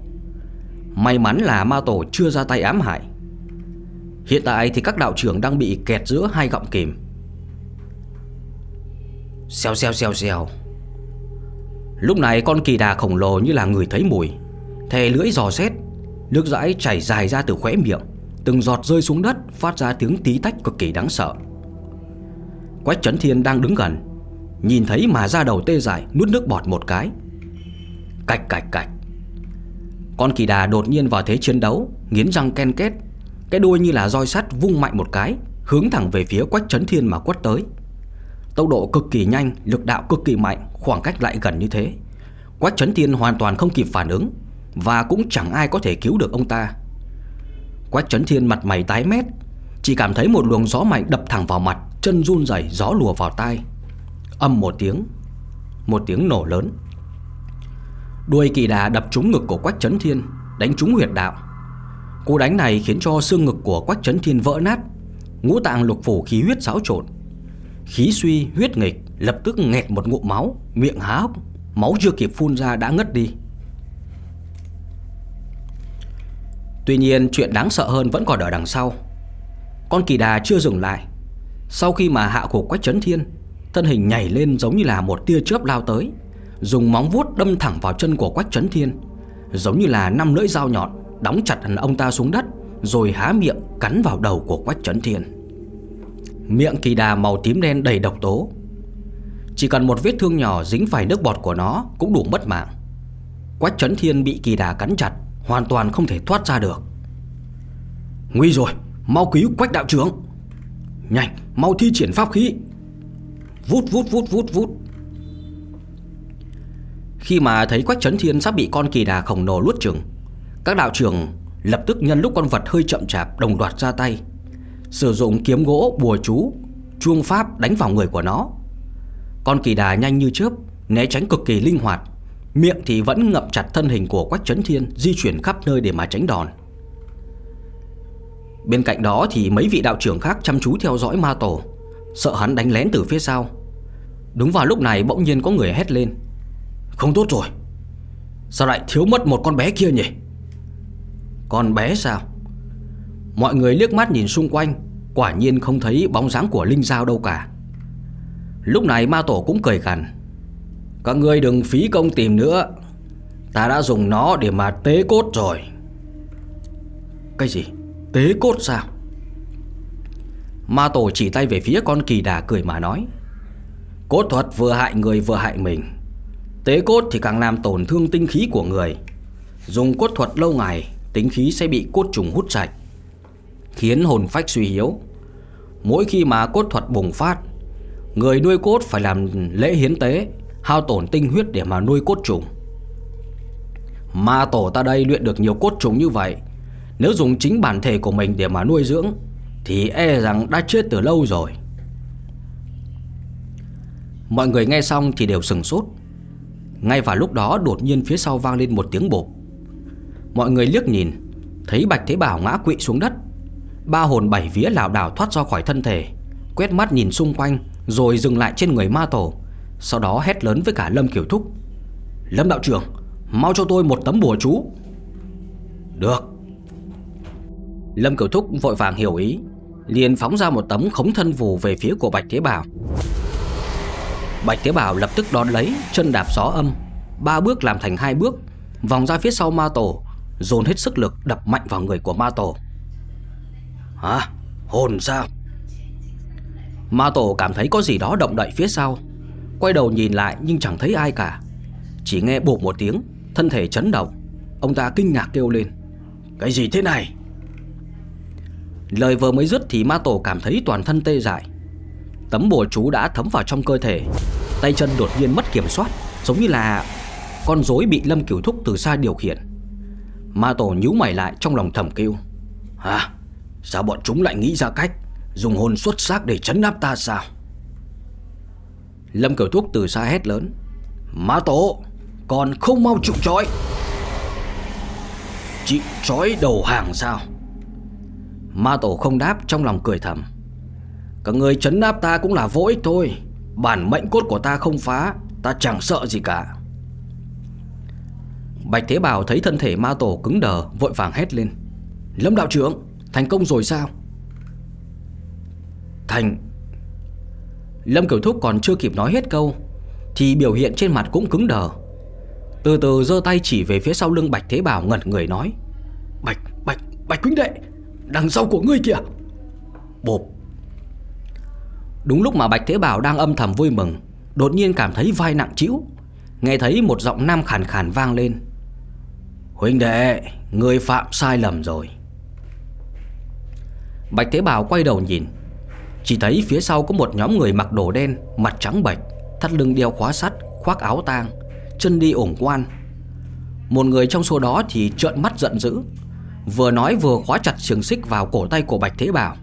May mắn là ma tổ chưa ra tay ám hại. Hiện tại thì các đạo trưởng đang bị kẹt giữa hai gọng kìm. Xèo xèo xèo xèo. Lúc này con kỳ đà khổng lồ như là người thấy mùi. Thè lưỡi giò xét, Nước dãi chảy dài ra từ khóe miệng, Từng giọt rơi xuống đất, Phát ra tiếng tí tách cực kỳ đáng sợ. Quách Trấn Thiên đang đứng gần, Nhìn thấy mà ra đầu tê dại, Nuốt nước bọt một cái. Cạch cạch cạch. Con kỳ đà đột nhiên vào thế chiến đấu, Nghiến răng ken kết Cái đuôi như là roi sắt vung mạnh một cái, Hướng thẳng về phía Quách Trấn Thiên mà quất tới. Tốc độ cực kỳ nhanh, Lực đạo cực kỳ mạnh, Khoảng cách lại gần như thế. Quách Trấn Thiên hoàn toàn không kịp phản ứng, Và cũng chẳng ai có thể cứu được ông ta. Quách Trấn Thiên mặt mày tái mét, Chỉ cảm thấy một luồng gió mạnh đập thẳng vào mặt, Chân run rẩy, gió lùa vào tai. Âm một tiếng Một tiếng nổ lớn. Đuôi kỳ đà đập trúng ngực của Quách Trấn Thiên, Đánh trúng huyệt đạo. Cú đánh này khiến cho xương ngực của Quách Trấn Thiên vỡ nát, Ngũ tạng lục phủ khí huyết xáo trộn. Khí suy, huyết nghịch Lập tức nghẹt một ngụm máu, Miệng há hốc, Máu chưa kịp phun ra đã ngất đi. Tuy nhiên, chuyện đáng sợ hơn vẫn còn ở đằng sau. Con kỳ đà chưa dừng lại. Sau khi mà hạ gục Quách Trấn Thiên, Thân hình nhảy lên giống như là một tia chớp lao tới. Dùng móng vuốt đâm thẳng vào chân của Quách Trấn Thiên. Giống như là năm lưỡi dao nhọn, Đóng chặt ông ta xuống đất, Rồi há miệng cắn vào đầu của Quách Trấn Thiên. Miệng kỳ đà màu tím đen đầy độc tố. Chỉ cần một vết thương nhỏ dính phải nước bọt của nó Cũng đủ mất mạng. Quách Trấn Thiên bị kỳ đà cắn chặt, Hoàn toàn không thể thoát ra được. Nguy rồi, Mau cứu Quách đạo trưởng. Nhanh, mau thi triển pháp khí. Vút vút vút vút vút. Khi mà thấy Quách Trấn Thiên sắp bị con kỳ đà khổng lồ luốt chừng Các đạo trưởng lập tức nhân lúc con vật hơi chậm chạp đồng loạt ra tay, Sử dụng kiếm gỗ, bùa chú, Chuông pháp đánh vào người của nó. Con kỳ đà nhanh như chớp, Né tránh cực kỳ linh hoạt, Miệng thì vẫn ngậm chặt thân hình của Quách Trấn Thiên Di chuyển khắp nơi để mà tránh đòn. Bên cạnh đó thì mấy vị đạo trưởng khác chăm chú theo dõi ma tổ, Sợ hắn đánh lén từ phía sau. Đúng vào lúc này bỗng nhiên có người hét lên. Không tốt rồi. Sao lại thiếu mất một con bé kia nhỉ? Con bé sao? Mọi người liếc mắt nhìn xung quanh, Quả nhiên không thấy bóng dáng của Linh Giao đâu cả. Lúc này ma tổ cũng cười gằn. Các ngươi đừng phí công tìm nữa. Ta đã dùng nó để mà tế cốt rồi. Cái gì? Tế cốt sao? Ma tổ chỉ tay về phía con kỳ đà cười mà nói. Cốt thuật vừa hại người vừa hại mình. Tế cốt thì càng làm tổn thương tinh khí của người. Dùng cốt thuật lâu ngày, Tính khí sẽ bị cốt trùng hút sạch, Khiến hồn phách suy yếu. Mỗi khi mà cốt thuật bùng phát, Người nuôi cốt phải làm lễ hiến tế, Hao tổn tinh huyết để mà nuôi cốt trùng. Ma tổ ta đây luyện được nhiều cốt trùng như vậy, Nếu dùng chính bản thể của mình để mà nuôi dưỡng, Thì e rằng đã chết từ lâu rồi. Mọi người nghe xong thì đều sừng sốt. Ngay vào lúc đó đột nhiên phía sau vang lên một tiếng bột Mọi người liếc nhìn, Thấy Bạch Thế Bảo ngã quỵ xuống đất. Ba hồn bảy vía lảo đảo thoát ra khỏi thân thể, Quét mắt nhìn xung quanh, Rồi dừng lại trên người ma tổ, Sau đó hét lớn với cả Lâm Kiểu Thúc. Lâm đạo trưởng, Mau cho tôi một tấm bùa chú. Được. Lâm Kiểu Thúc vội vàng hiểu ý, liền phóng ra một tấm khống thân phù về phía của Bạch Thế Bảo. Bạch tế Bảo lập tức đón lấy, Chân đạp gió âm. Ba bước làm thành hai bước, Vòng ra phía sau ma tổ, Dồn hết sức lực đập mạnh vào người của ma tổ. Hả? Hồn sao? Ma tổ cảm thấy có gì đó động đậy phía sau, Quay đầu nhìn lại nhưng chẳng thấy ai cả. Chỉ nghe bụp một tiếng, Thân thể chấn động. Ông ta kinh ngạc kêu lên. Cái gì thế này? Lời vừa mới dứt thì ma tổ cảm thấy toàn thân tê dại. Tấm bùa chú đã thấm vào trong cơ thể. Tay chân đột nhiên mất kiểm soát, Giống như là con rối bị Lâm Kiểu Thúc từ xa điều khiển. Ma tổ nhíu mày lại trong lòng thầm kêu. Hả? Sao bọn chúng lại nghĩ ra cách Dùng hồn xuất sắc để chấn áp ta sao? Lâm Kiểu Thúc từ xa hét lớn. Ma tổ, Còn không mau chịu trói. Chị trói đầu hàng sao? Ma tổ không đáp, trong lòng cười thầm. Các người chấn áp ta cũng là vô ích thôi. Bản mệnh cốt của ta không phá Ta chẳng sợ gì cả. Bạch Thế Bảo thấy thân thể ma tổ cứng đờ Vội vàng hét lên. Lâm đạo trưởng Thành công rồi sao? Thành. Lâm Kiểu Thúc còn chưa kịp nói hết câu Thì biểu hiện trên mặt cũng cứng đờ. Từ từ giơ tay chỉ về phía sau lưng Bạch Thế Bảo ngẩn người nói. Bạch, Bạch, Bạch huynh đệ Đằng sau của ngươi kìa. Bộp. Đúng lúc mà Bạch Thế Bảo đang âm thầm vui mừng, Đột nhiên cảm thấy vai nặng trĩu. Nghe thấy một giọng nam khàn khàn vang lên. Huynh đệ Người phạm sai lầm rồi. Bạch Thế Bảo quay đầu nhìn, Chỉ thấy phía sau có một nhóm người mặc đồ đen, Mặt trắng bệch, Thắt lưng đeo khóa sắt, Khoác áo tang, Chân đi ổng quan. Một người trong số đó thì trợn mắt giận dữ, Vừa nói vừa khóa chặt trường xích vào cổ tay của Bạch Thế Bảo.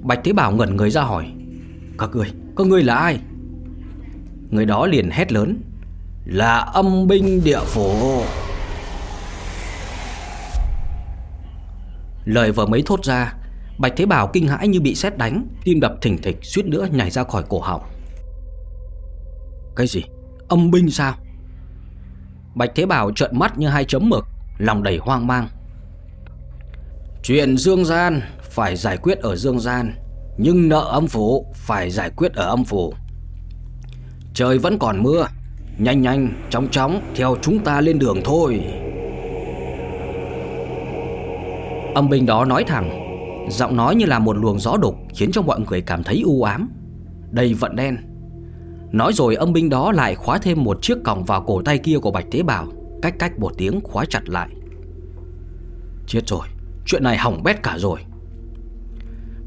Bạch Thế Bảo ngẩn người ra hỏi các người, các người là ai? Người đó liền hét lớn Là âm binh địa phủ Lời vừa mới thốt ra Bạch Thế Bảo kinh hãi như bị sét đánh Tim đập thình thịch suýt nữa nhảy ra khỏi cổ họng Cái gì? Âm binh sao? Bạch Thế Bảo trợn mắt như hai chấm mực Lòng đầy hoang mang Chuyện dương gian phải giải quyết ở dương gian nhưng nợ âm phủ phải giải quyết ở âm phủ. Trời vẫn còn mưa Nhanh nhanh, chóng chóng Theo chúng ta lên đường thôi. Âm binh đó nói thẳng Giọng nói như là một luồng gió đục Khiến cho mọi người cảm thấy u ám. Đầy vận đen. Nói rồi âm binh đó lại khóa thêm một chiếc còng vào cổ tay kia của Bạch Thế Bảo Cách cách một tiếng khóa chặt lại. Chết rồi Chuyện này hỏng bét cả rồi.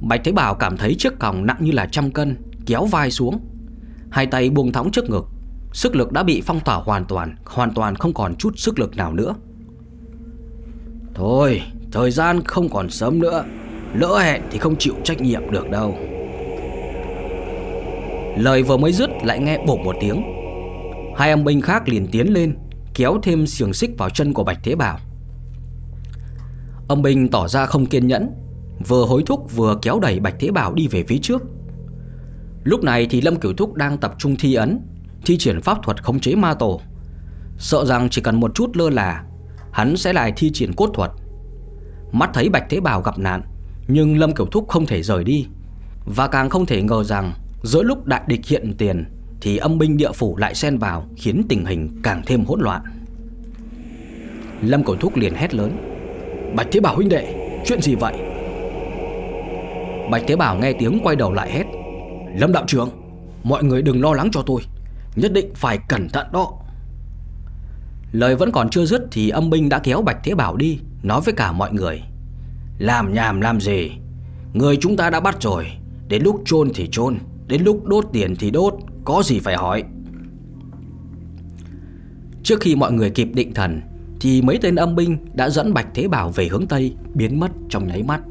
Bạch Thế Bảo cảm thấy chiếc còng nặng như là trăm cân, Kéo vai xuống. Hai tay buông thõng trước ngực, Sức lực đã bị phong tỏa hoàn toàn Hoàn toàn không còn chút sức lực nào nữa. Thôi, Thời gian không còn sớm nữa, Lỡ hẹn thì không chịu trách nhiệm được đâu. Lời vừa mới dứt lại nghe bổ một tiếng. Hai âm binh khác liền tiến lên, Kéo thêm xiềng xích vào chân của Bạch Thế Bảo. Ông binh tỏ ra không kiên nhẫn Vừa hối thúc vừa kéo đẩy Bạch Thế Bảo đi về phía trước. Lúc này thì Lâm Cửu Thúc đang tập trung thi ấn, Thi triển pháp thuật khống chế ma tổ. Sợ rằng chỉ cần một chút lơ là, Hắn sẽ lại thi triển cốt thuật. Mắt thấy Bạch Thế Bảo gặp nạn, Nhưng Lâm Cửu Thúc không thể rời đi. Và càng không thể ngờ rằng, Giữa lúc đại địch hiện tiền, Thì âm binh địa phủ lại xen vào, Khiến tình hình càng thêm hỗn loạn. Lâm Cửu Thúc liền hét lớn, Bạch Thế Bảo huynh đệ, Chuyện gì vậy? Bạch Thế Bảo nghe tiếng quay đầu lại hét. Lâm đạo trưởng, Mọi người đừng lo lắng cho tôi, Nhất định phải cẩn thận đó. Lời vẫn còn chưa dứt thì âm binh đã kéo Bạch Thế Bảo đi, Nói với cả mọi người. Làm nhảm, làm gì Người chúng ta đã bắt rồi, Đến lúc chôn thì chôn, Đến lúc đốt tiền thì đốt, Có gì phải hỏi. Trước khi mọi người kịp định thần, Thì mấy tên âm binh đã dẫn Bạch Thế Bảo về hướng Tây, Biến mất trong nháy mắt.